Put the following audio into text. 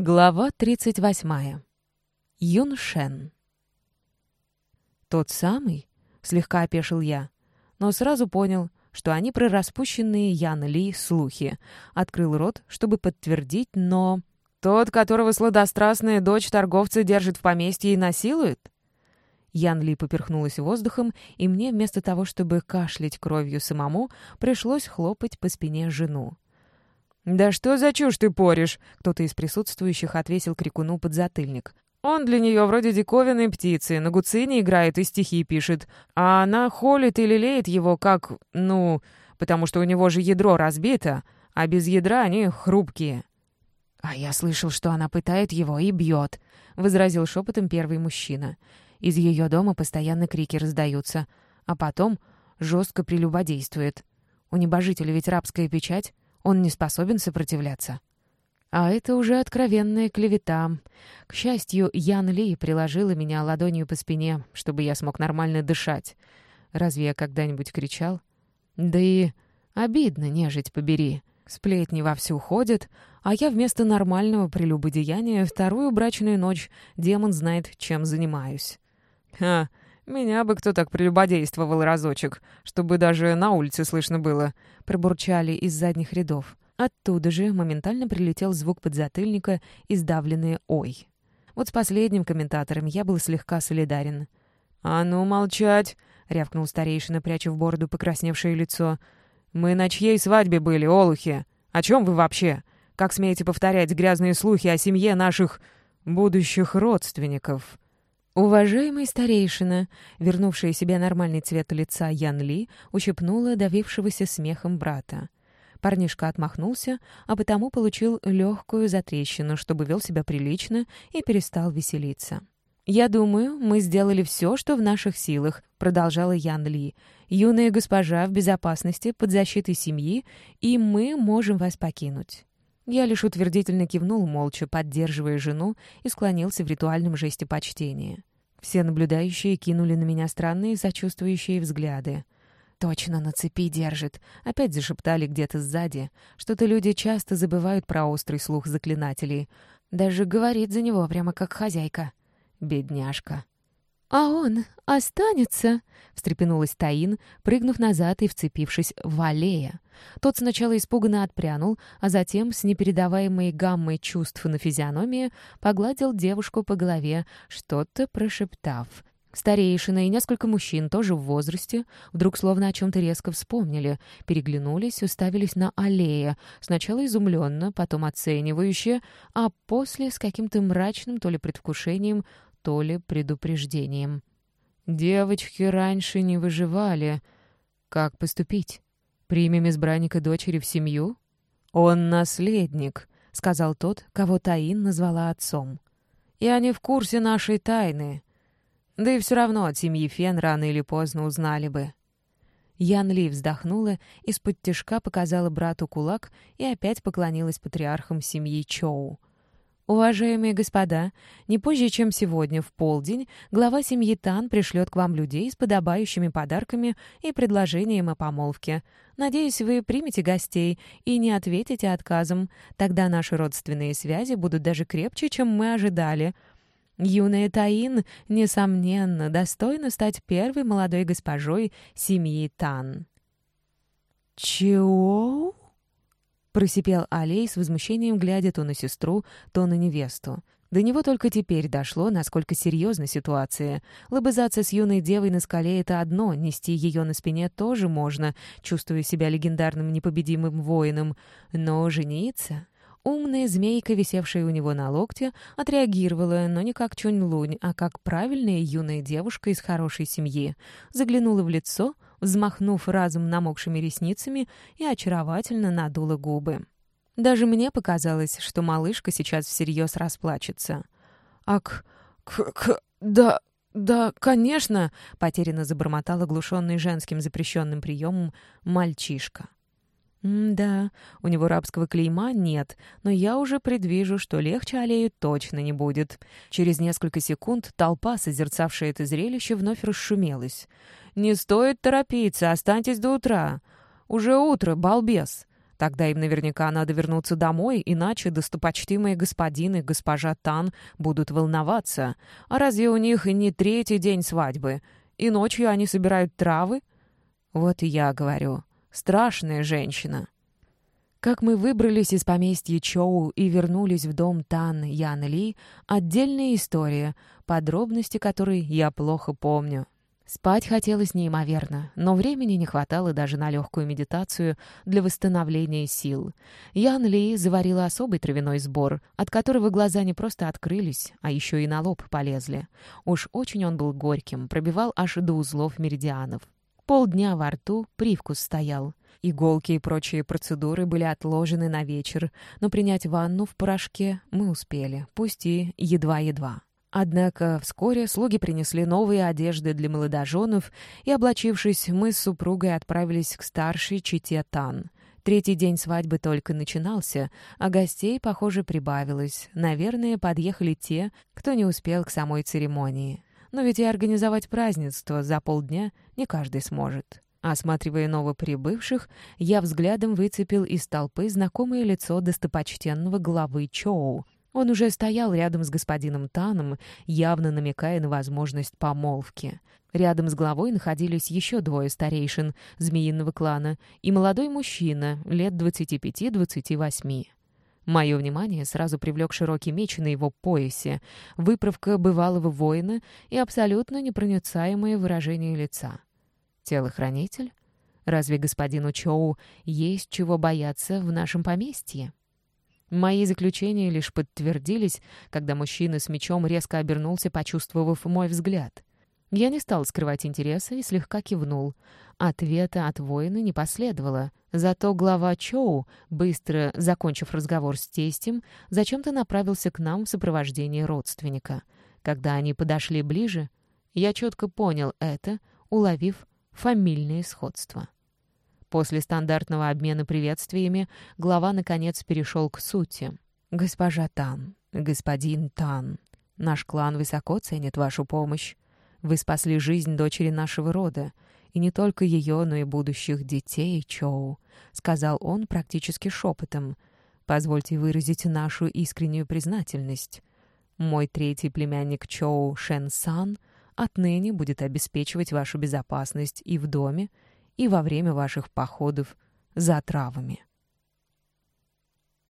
Глава 38. Юн Шен. «Тот самый?» — слегка опешил я, но сразу понял, что они про распущенные Ян Ли слухи. Открыл рот, чтобы подтвердить, но... «Тот, которого сладострастная дочь торговца держит в поместье и насилует?» Ян Ли поперхнулась воздухом, и мне вместо того, чтобы кашлять кровью самому, пришлось хлопать по спине жену. «Да что за чушь ты поришь?» — кто-то из присутствующих отвесил крикуну подзатыльник. «Он для нее вроде диковинной птицы, на гуцине играет и стихи пишет, а она холит и лелеет его как, ну, потому что у него же ядро разбито, а без ядра они хрупкие». «А я слышал, что она пытает его и бьет», — возразил шепотом первый мужчина. «Из ее дома постоянно крики раздаются, а потом жестко прелюбодействует. У небожителя ведь рабская печать». Он не способен сопротивляться. А это уже откровенная клевета. К счастью, Ян Ли приложила меня ладонью по спине, чтобы я смог нормально дышать. Разве я когда-нибудь кричал? Да и обидно, нежить побери. Сплетни вовсю ходят, а я вместо нормального прелюбодеяния вторую брачную ночь демон знает, чем занимаюсь. Ха, меня бы кто так прелюбодействовал разочек, чтобы даже на улице слышно было пробурчали из задних рядов. Оттуда же моментально прилетел звук подзатыльника и сдавленное «Ой». Вот с последним комментатором я был слегка солидарен. «А ну, молчать!» — рявкнул старейшина, пряча в бороду покрасневшее лицо. «Мы на чьей свадьбе были, олухи? О чем вы вообще? Как смеете повторять грязные слухи о семье наших будущих родственников?» Уважаемый старейшина, вернувшая себе нормальный цвет лица Ян Ли, ущипнула давившегося смехом брата. Парнишка отмахнулся, а потому получил легкую затрещину, чтобы вел себя прилично и перестал веселиться. «Я думаю, мы сделали все, что в наших силах», — продолжала Ян Ли. «Юная госпожа в безопасности, под защитой семьи, и мы можем вас покинуть». Я лишь утвердительно кивнул, молча поддерживая жену, и склонился в ритуальном жесте почтения. Все наблюдающие кинули на меня странные сочувствующие взгляды. «Точно на цепи держит», — опять зашептали где-то сзади. Что-то люди часто забывают про острый слух заклинателей. Даже говорит за него прямо как хозяйка. Бедняжка. «А он останется?» — встрепенулась Таин, прыгнув назад и вцепившись в аллея. Тот сначала испуганно отпрянул, а затем, с непередаваемой гаммой чувств на физиономии, погладил девушку по голове, что-то прошептав. Старейшина и несколько мужчин, тоже в возрасте, вдруг словно о чем-то резко вспомнили, переглянулись, уставились на аллея, сначала изумленно, потом оценивающе, а после с каким-то мрачным то ли предвкушением, то ли предупреждением. «Девочки раньше не выживали. Как поступить? Примем избранника дочери в семью?» «Он наследник», — сказал тот, кого Таин назвала отцом. «И они в курсе нашей тайны. Да и все равно от семьи Фен рано или поздно узнали бы». Ян Ли вздохнула, из-под тяжка показала брату кулак и опять поклонилась патриархам семьи Чоу. «Уважаемые господа, не позже, чем сегодня в полдень, глава семьи Тан пришлет к вам людей с подобающими подарками и предложением о помолвке. Надеюсь, вы примете гостей и не ответите отказом. Тогда наши родственные связи будут даже крепче, чем мы ожидали. Юная Таин, несомненно, достойна стать первой молодой госпожой семьи Тан». «Чего?» Просипел Алей с возмущением, глядя то на сестру, то на невесту. До него только теперь дошло, насколько серьезна ситуация. Лобызаться с юной девой на скале — это одно, нести ее на спине тоже можно, чувствуя себя легендарным непобедимым воином. Но жениться... Умная змейка, висевшая у него на локте, отреагировала, но не как Чунь-Лунь, а как правильная юная девушка из хорошей семьи. Заглянула в лицо — взмахнув разом намокшими ресницами и очаровательно надула губы. Даже мне показалось, что малышка сейчас всерьез расплачется. «Ак, к, к, да, да, конечно!» — потерянно забормотал оглушенный женским запрещенным приемом мальчишка. «Да, у него рабского клейма нет, но я уже предвижу, что легче аллею точно не будет». Через несколько секунд толпа, созерцавшая это зрелище, вновь расшумелась. «Не стоит торопиться, останьтесь до утра. Уже утро, балбес!» Тогда им наверняка надо вернуться домой, иначе достопочтимые господин и госпожа Тан будут волноваться. А разве у них не третий день свадьбы? И ночью они собирают травы? Вот и я говорю. Страшная женщина. Как мы выбрались из поместья Чоу и вернулись в дом Тан Ян Ли — отдельная история, подробности которой я плохо помню. Спать хотелось неимоверно, но времени не хватало даже на легкую медитацию для восстановления сил. Ян Ли заварила особый травяной сбор, от которого глаза не просто открылись, а еще и на лоб полезли. Уж очень он был горьким, пробивал аж до узлов меридианов. Полдня во рту привкус стоял. Иголки и прочие процедуры были отложены на вечер, но принять ванну в порошке мы успели, пусть и едва-едва. Однако вскоре слуги принесли новые одежды для молодоженов, и, облачившись, мы с супругой отправились к старшей чите Тан. Третий день свадьбы только начинался, а гостей, похоже, прибавилось. Наверное, подъехали те, кто не успел к самой церемонии. Но ведь и организовать празднество за полдня не каждый сможет. Осматривая новоприбывших, я взглядом выцепил из толпы знакомое лицо достопочтенного главы Чоу — он уже стоял рядом с господином Таном, явно намекая на возможность помолвки. Рядом с главой находились еще двое старейшин змеиного клана и молодой мужчина, лет 25-28. Мое внимание сразу привлек широкий меч на его поясе, выправка бывалого воина и абсолютно непроницаемое выражение лица. Телохранитель? Разве господину Чоу есть чего бояться в нашем поместье? Мои заключения лишь подтвердились, когда мужчина с мечом резко обернулся, почувствовав мой взгляд. Я не стал скрывать интереса и слегка кивнул. Ответа от воина не последовало. Зато глава Чоу, быстро закончив разговор с тестем, зачем-то направился к нам в сопровождении родственника. Когда они подошли ближе, я четко понял это, уловив фамильное сходство. После стандартного обмена приветствиями глава, наконец, перешел к сути. «Госпожа Тан, господин Тан, наш клан высоко ценит вашу помощь. Вы спасли жизнь дочери нашего рода, и не только ее, но и будущих детей Чоу», — сказал он практически шепотом. «Позвольте выразить нашу искреннюю признательность. Мой третий племянник Чоу Шен Сан отныне будет обеспечивать вашу безопасность и в доме, и во время ваших походов за травами.